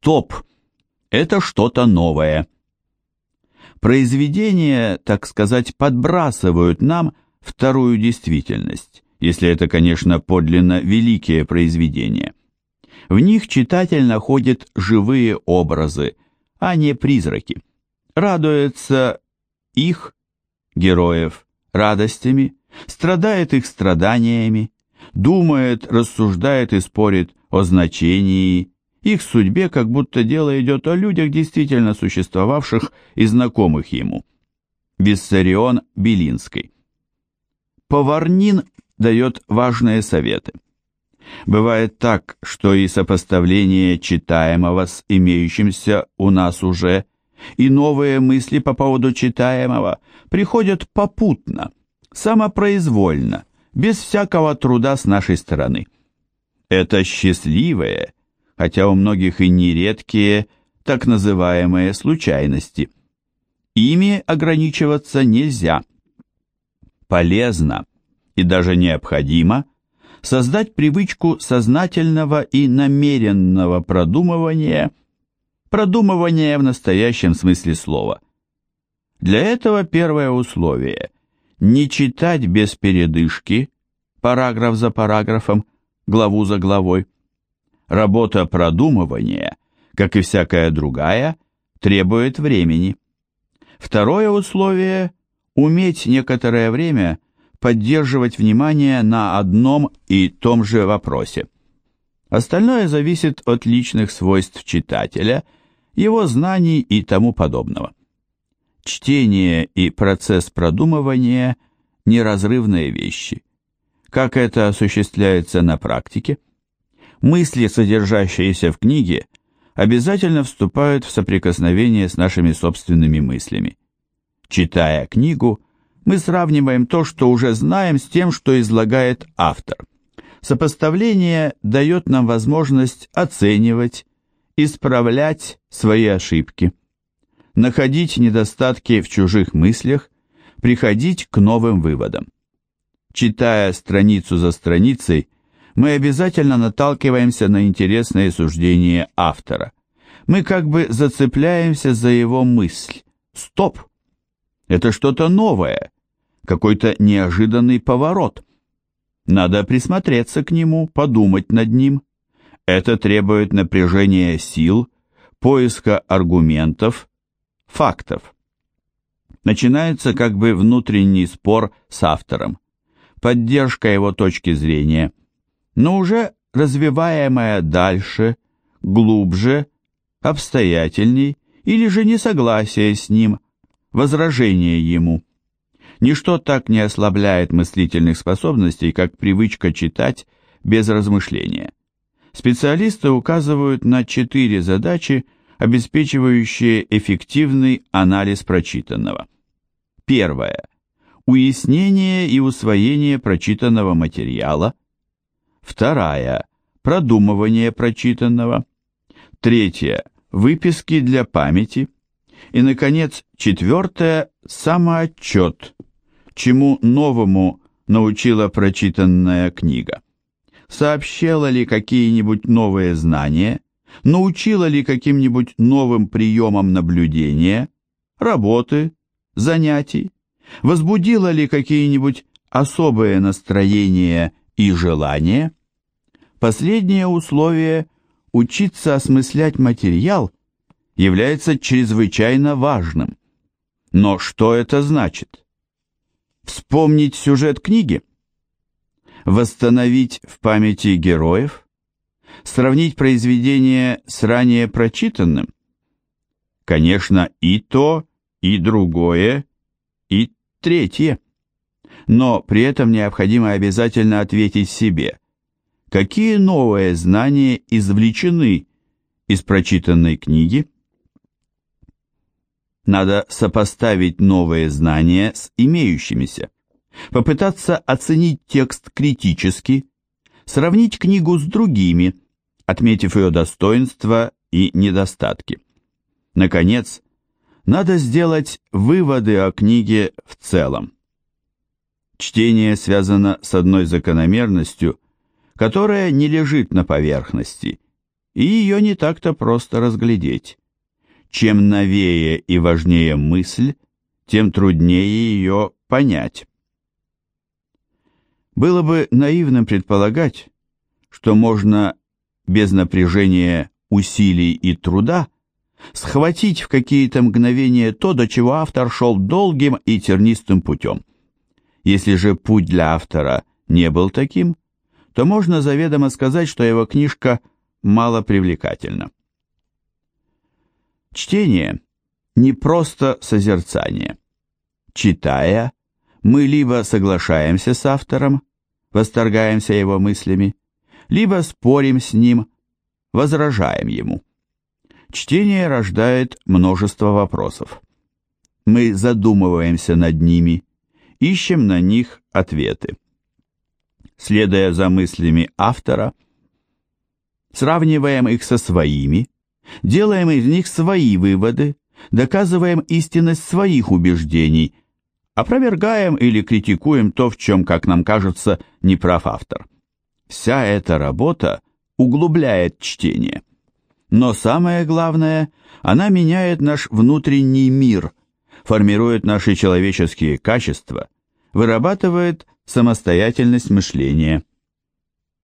Стоп! Это что-то новое. Произведения, так сказать, подбрасывают нам вторую действительность, если это, конечно, подлинно великие произведения. В них читатель находит живые образы, а не призраки. Радуется их, героев, радостями, страдает их страданиями, думает, рассуждает и спорит о значении, их судьбе, как будто дело идет о людях, действительно существовавших и знакомых ему. Виссарион Белинской. Поварнин дает важные советы. Бывает так, что и сопоставление читаемого с имеющимся у нас уже, и новые мысли по поводу читаемого приходят попутно, самопроизвольно, без всякого труда с нашей стороны. Это счастливые, хотя у многих и нередкие, так называемые случайности. Ими ограничиваться нельзя. Полезно и даже необходимо создать привычку сознательного и намеренного продумывания, продумывания в настоящем смысле слова. Для этого первое условие – не читать без передышки, параграф за параграфом, главу за главой. Работа продумывания, как и всякая другая, требует времени. Второе условие – уметь некоторое время – поддерживать внимание на одном и том же вопросе. Остальное зависит от личных свойств читателя, его знаний и тому подобного. Чтение и процесс продумывания – неразрывные вещи. Как это осуществляется на практике? Мысли, содержащиеся в книге, обязательно вступают в соприкосновение с нашими собственными мыслями. Читая книгу – мы сравниваем то, что уже знаем, с тем, что излагает автор. Сопоставление дает нам возможность оценивать, исправлять свои ошибки, находить недостатки в чужих мыслях, приходить к новым выводам. Читая страницу за страницей, мы обязательно наталкиваемся на интересное суждение автора. Мы как бы зацепляемся за его мысль. Стоп! Это что-то новое, какой-то неожиданный поворот. Надо присмотреться к нему, подумать над ним. Это требует напряжения сил, поиска аргументов, фактов. Начинается как бы внутренний спор с автором, поддержка его точки зрения, но уже развиваемая дальше, глубже, обстоятельней или же несогласие с ним – возражение ему. Ничто так не ослабляет мыслительных способностей, как привычка читать без размышления. Специалисты указывают на четыре задачи, обеспечивающие эффективный анализ прочитанного. Первое. Уяснение и усвоение прочитанного материала. Вторая. Продумывание прочитанного. Третье. Выписки для памяти. И, наконец, четвертое – самоотчет, чему новому научила прочитанная книга. Сообщала ли какие-нибудь новые знания, научила ли каким-нибудь новым приемам наблюдения, работы, занятий, возбудила ли какие-нибудь особые настроения и желания. Последнее условие – учиться осмыслять материал – является чрезвычайно важным. Но что это значит? Вспомнить сюжет книги? Восстановить в памяти героев? Сравнить произведение с ранее прочитанным? Конечно, и то, и другое, и третье. Но при этом необходимо обязательно ответить себе, какие новые знания извлечены из прочитанной книги, надо сопоставить новые знания с имеющимися, попытаться оценить текст критически, сравнить книгу с другими, отметив ее достоинства и недостатки. Наконец, надо сделать выводы о книге в целом. Чтение связано с одной закономерностью, которая не лежит на поверхности и ее не так-то просто разглядеть. Чем новее и важнее мысль, тем труднее ее понять. Было бы наивным предполагать, что можно без напряжения усилий и труда схватить в какие-то мгновения то, до чего автор шел долгим и тернистым путем. Если же путь для автора не был таким, то можно заведомо сказать, что его книжка мало привлекательна. Чтение не просто созерцание. Читая, мы либо соглашаемся с автором, восторгаемся его мыслями, либо спорим с ним, возражаем ему. Чтение рождает множество вопросов. Мы задумываемся над ними, ищем на них ответы. Следуя за мыслями автора, сравниваем их со своими, делаем из них свои выводы, доказываем истинность своих убеждений, опровергаем или критикуем то, в чем, как нам кажется, не прав автор. Вся эта работа углубляет чтение. Но самое главное, она меняет наш внутренний мир, формирует наши человеческие качества, вырабатывает самостоятельность мышления.